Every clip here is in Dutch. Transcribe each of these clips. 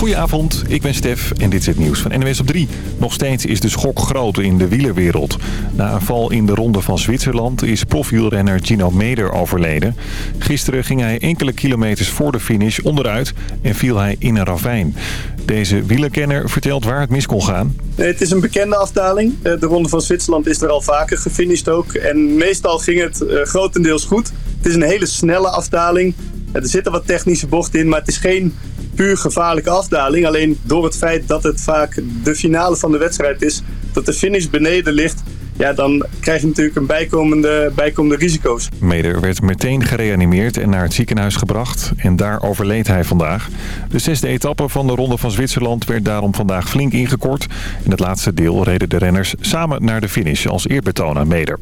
Goedenavond, ik ben Stef en dit is het nieuws van NWS op 3. Nog steeds is de schok groot in de wielerwereld. Na een val in de ronde van Zwitserland is profielrenner Gino Meder overleden. Gisteren ging hij enkele kilometers voor de finish onderuit en viel hij in een ravijn. Deze wielerkenner vertelt waar het mis kon gaan. het is een bekende afdaling. Eh, de ronde van Zwitserland is er al vaker gefinished ook. En meestal ging het eh, grotendeels goed. Het is een hele snelle afdaling. Er zitten wat technische bochten in, maar het is geen puur gevaarlijke afdaling. Alleen door het feit dat het vaak de finale van de wedstrijd is, dat de finish beneden ligt, ja, dan krijg je natuurlijk een bijkomende, bijkomende risico's. Meder werd meteen gereanimeerd en naar het ziekenhuis gebracht. En daar overleed hij vandaag. De zesde etappe van de Ronde van Zwitserland werd daarom vandaag flink ingekort. In het laatste deel reden de renners samen naar de finish als eerbetoon aan Meder.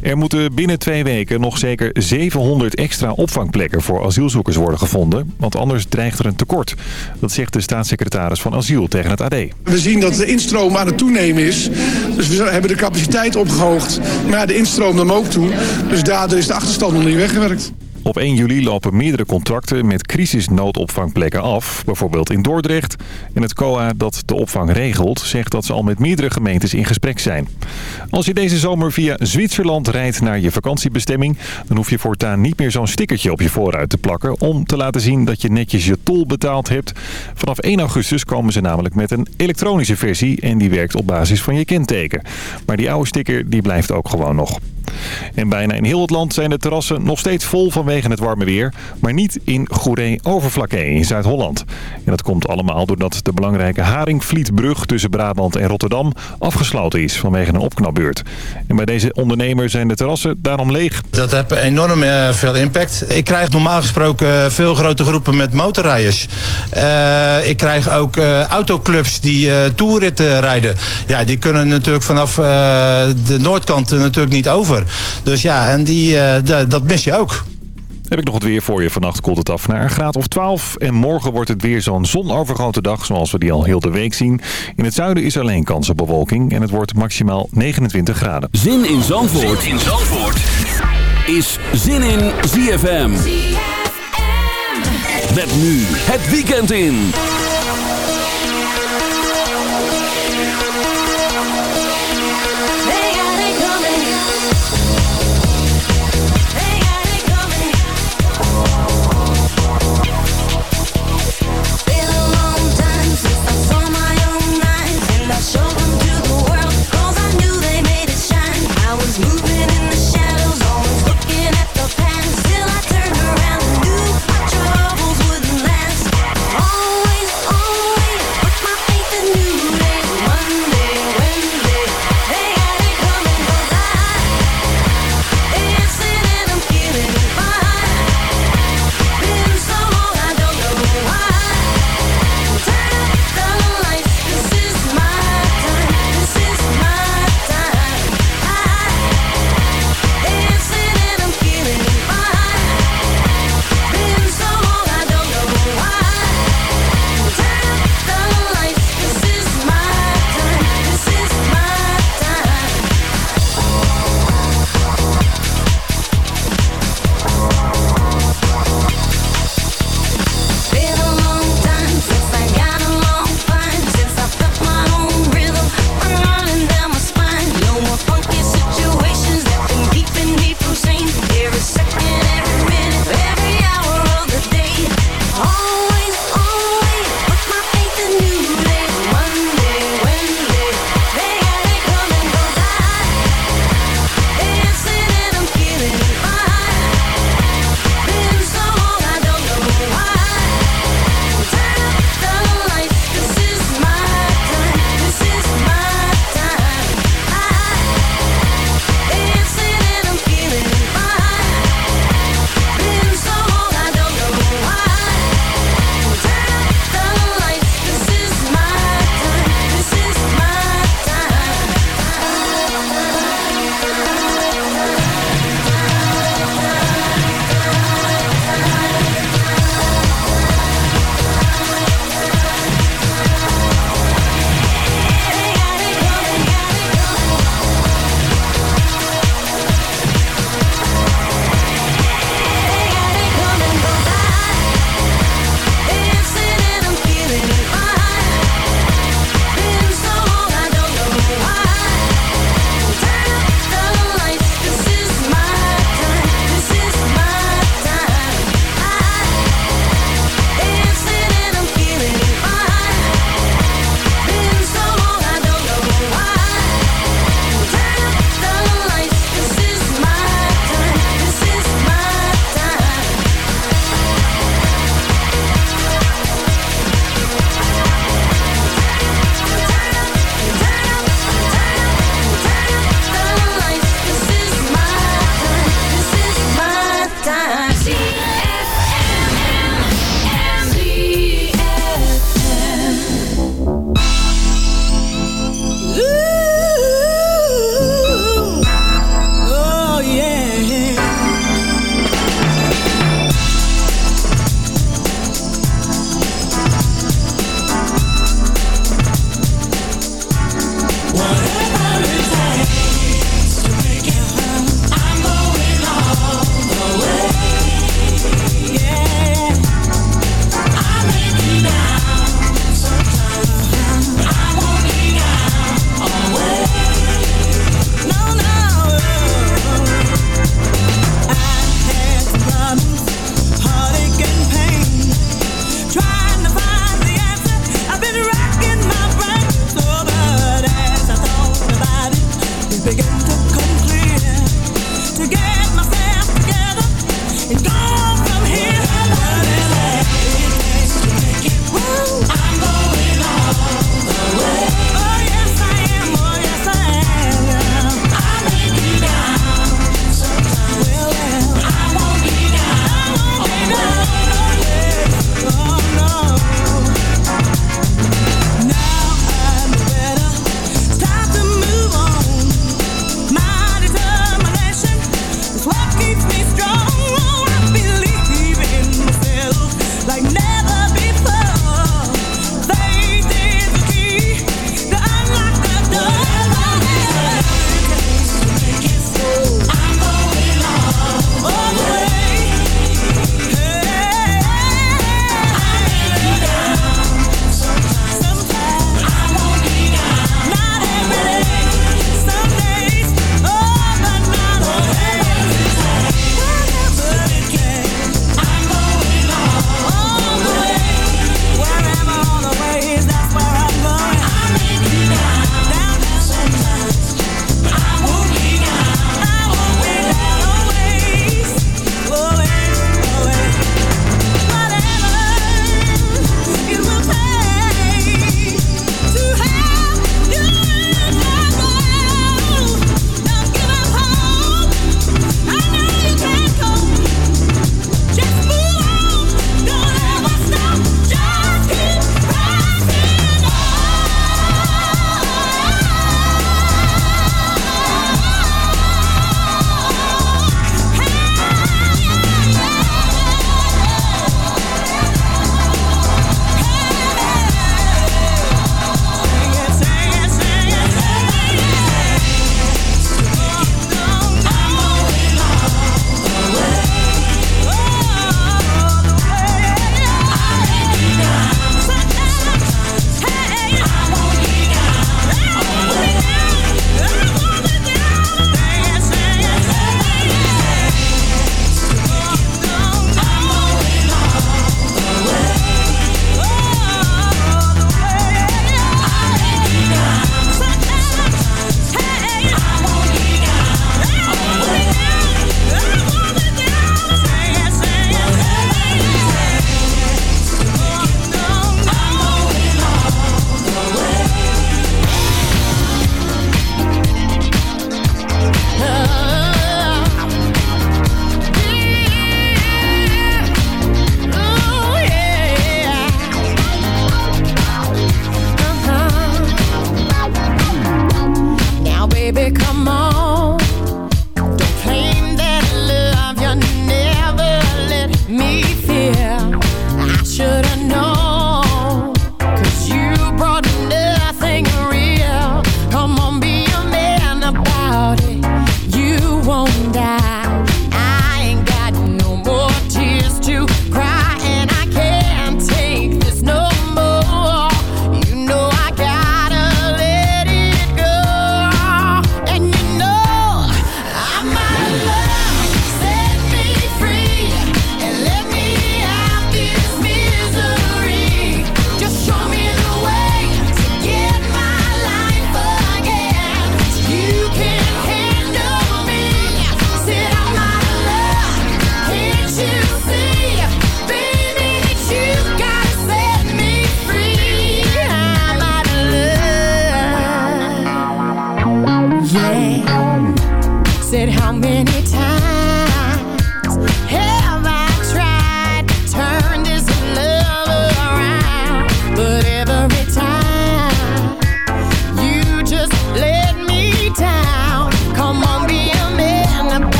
Er moeten binnen twee weken nog zeker 700 extra opvangplekken voor asielzoekers worden gevonden. Want anders dreigt er een tekort. Dat zegt de staatssecretaris van Asiel tegen het AD. We zien dat de instroom aan het toenemen is. Dus we hebben de capaciteit capaciteit opgehoogd. Maar de instroom nam ook toe. Dus daardoor is de achterstand nog niet weggewerkt. Op 1 juli lopen meerdere contracten met crisisnoodopvangplekken af. Bijvoorbeeld in Dordrecht. En het COA dat de opvang regelt zegt dat ze al met meerdere gemeentes in gesprek zijn. Als je deze zomer via Zwitserland rijdt naar je vakantiebestemming... dan hoef je voortaan niet meer zo'n stickertje op je voorruit te plakken... om te laten zien dat je netjes je tol betaald hebt. Vanaf 1 augustus komen ze namelijk met een elektronische versie... en die werkt op basis van je kenteken. Maar die oude sticker die blijft ook gewoon nog. En bijna in heel het land zijn de terrassen nog steeds vol vanwege het warme weer. Maar niet in Goeree-Overflakkee in Zuid-Holland. En dat komt allemaal doordat de belangrijke Haringvlietbrug tussen Brabant en Rotterdam afgesloten is vanwege een opknapbeurt. En bij deze ondernemer zijn de terrassen daarom leeg. Dat heeft enorm uh, veel impact. Ik krijg normaal gesproken veel grote groepen met motorrijders. Uh, ik krijg ook uh, autoclubs die toerritten rijden. Ja, die kunnen natuurlijk vanaf de noordkant natuurlijk niet over. Dus ja, en die, uh, dat mis je ook. Heb ik nog het weer voor je. Vannacht koelt het af naar een graad of 12. En morgen wordt het weer zo'n zonovergrote dag zoals we die al heel de week zien. In het zuiden is alleen kans op bewolking en het wordt maximaal 29 graden. Zin in Zandvoort, zin in Zandvoort. is Zin in ZFM. ZFM. Met nu het weekend in.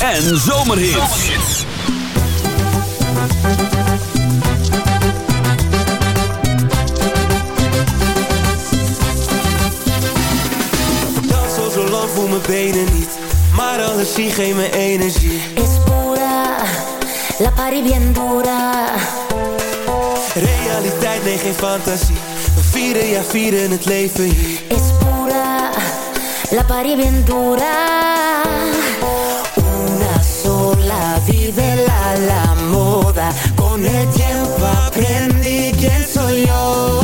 En zomerhits. Dans al zo lang voel mijn benen niet, maar alles zie geeft me energie. Es pura, la pari bien dura. Realiteit, nee geen fantasie. We vieren, ja vieren het leven hier. Es pura, la pari bien dura. la moda. Con el tiempo aprendí quién soy yo.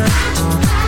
Ah, ah, ah.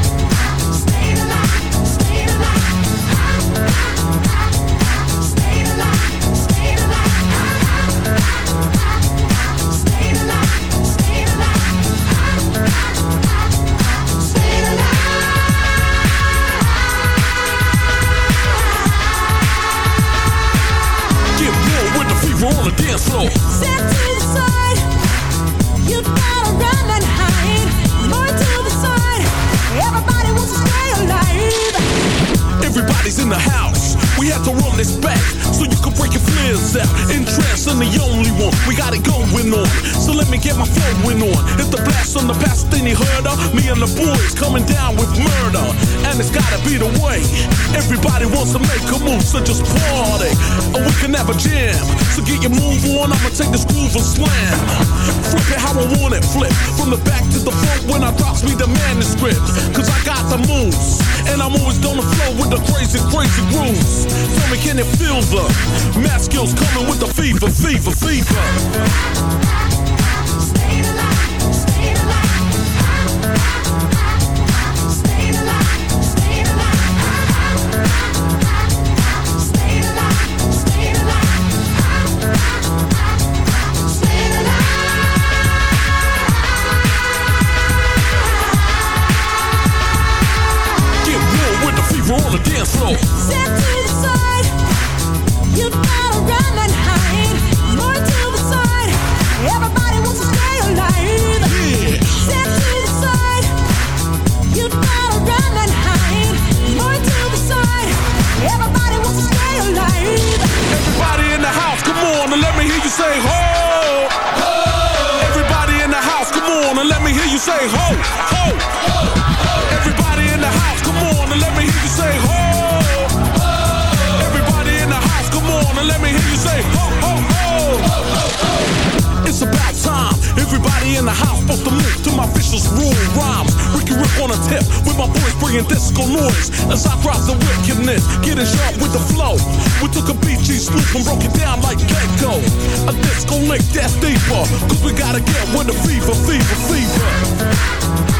Get your move on, I'ma take this groove and slam. Flip it how I want it, flip. From the back to the front when I drops me the manuscript. Cause I got the moves. And I'm always gonna flow with the crazy, crazy grooves. Tell me, can you feel the math skills coming with the fever, fever, fever? On the dance floor. Step to the side. You gotta run and hide. More to the side. Everybody wants to stay alive. Yeah. Step to the side. You gotta run and hide. More to the side. Everybody wants to stay alive. Everybody in the house, come on and let me hear you say ho. Ho. Everybody in the house, come on and let me hear you say ho. Ho. Everybody on and let me hear you say ho. Everybody in the house, come on and let me hear you say ho ho ho. It's about time. Everybody in the house supposed to move to my vicious rule rhymes. Ricky Rick on a tip with my boys bringing disco noise as I drop the wickedness, getting sharp with the flow. We took a BG swoop and broke it down like Gecko. A disco lick that's deeper, cause we gotta get with the fever, fever, fever.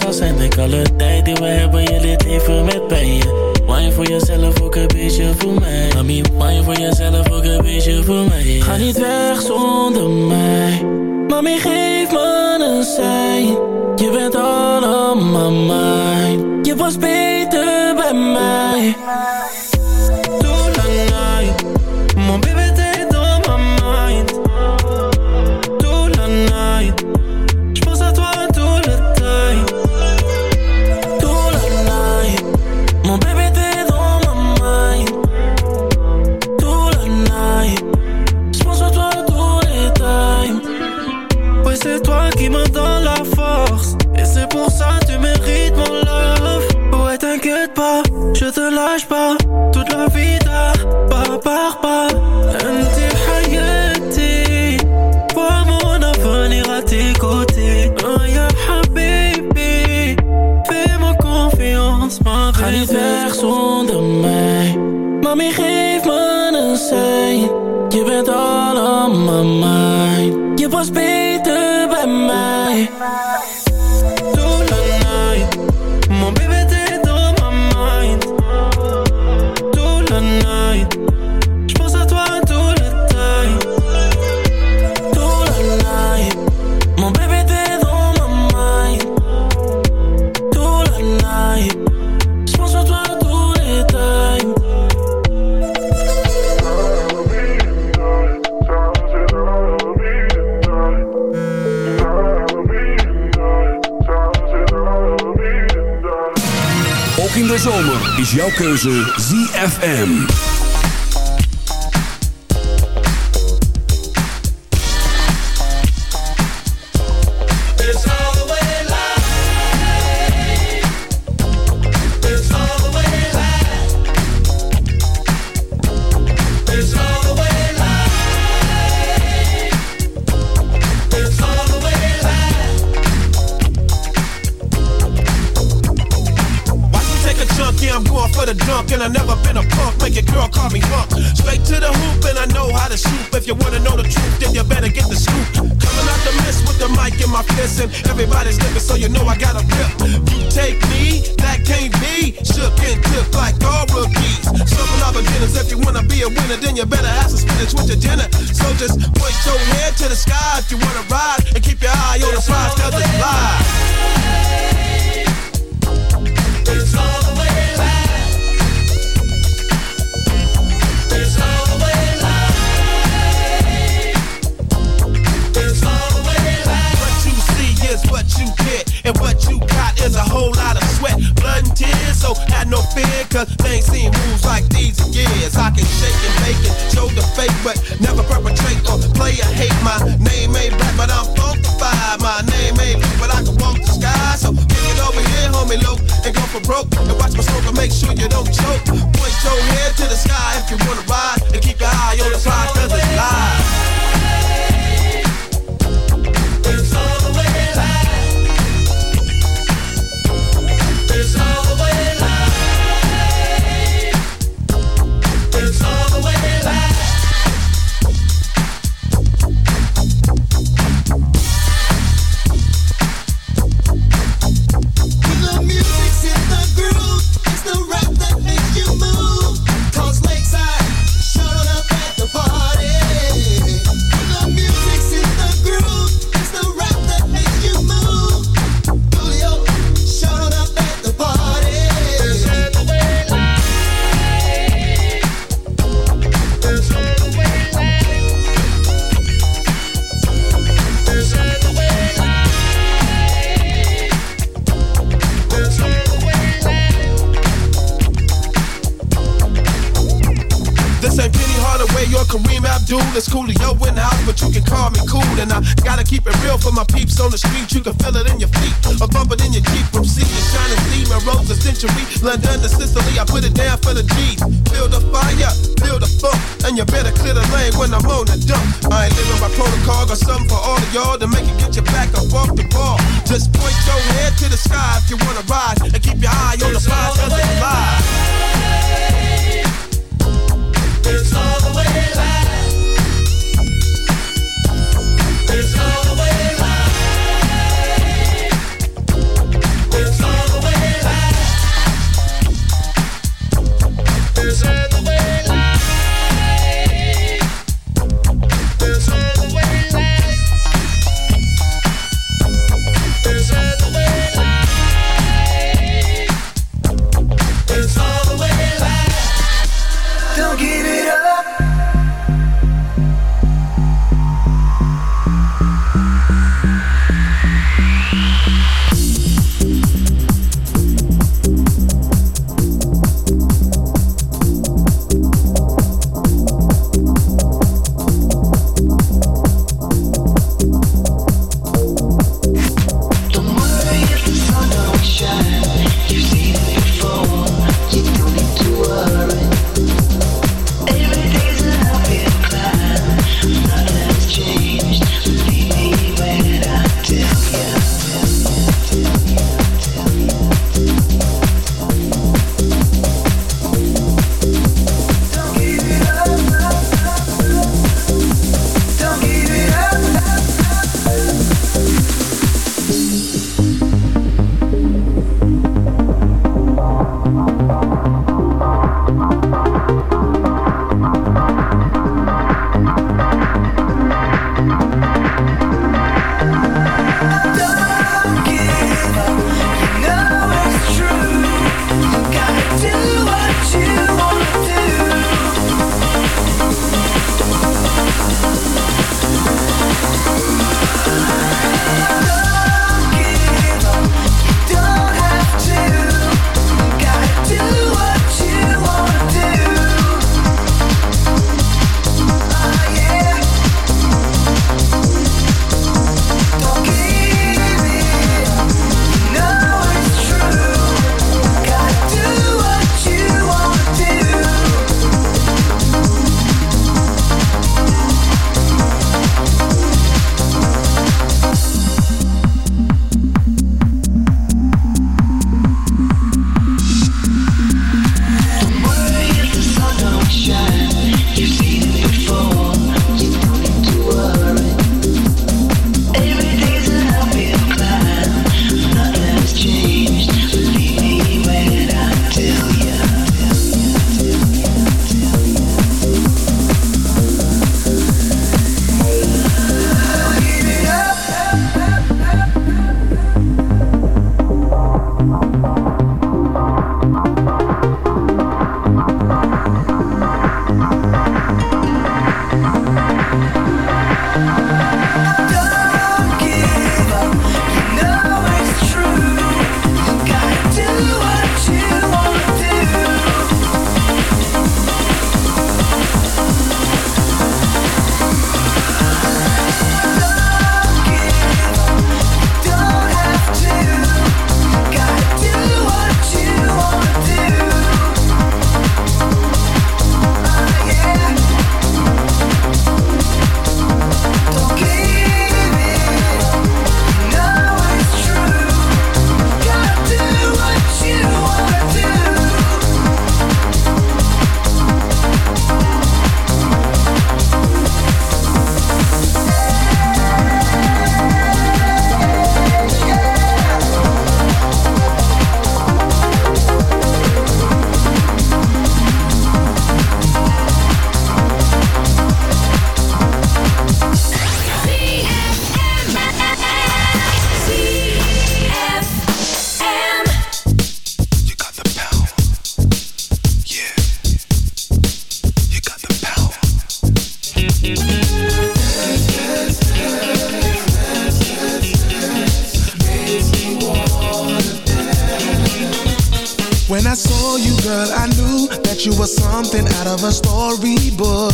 anders zijn. Ik alle tijd die we hebben, Jullie dit even met pijn. Wine voor jezelf, ook een beetje voor mij. Mami, wine voor jezelf, ook een beetje voor mij. Ga niet weg zonder mij. Mami, geef me een sein. Je bent allemaal mijn Je was beter bij mij. jouw keuze ZFM.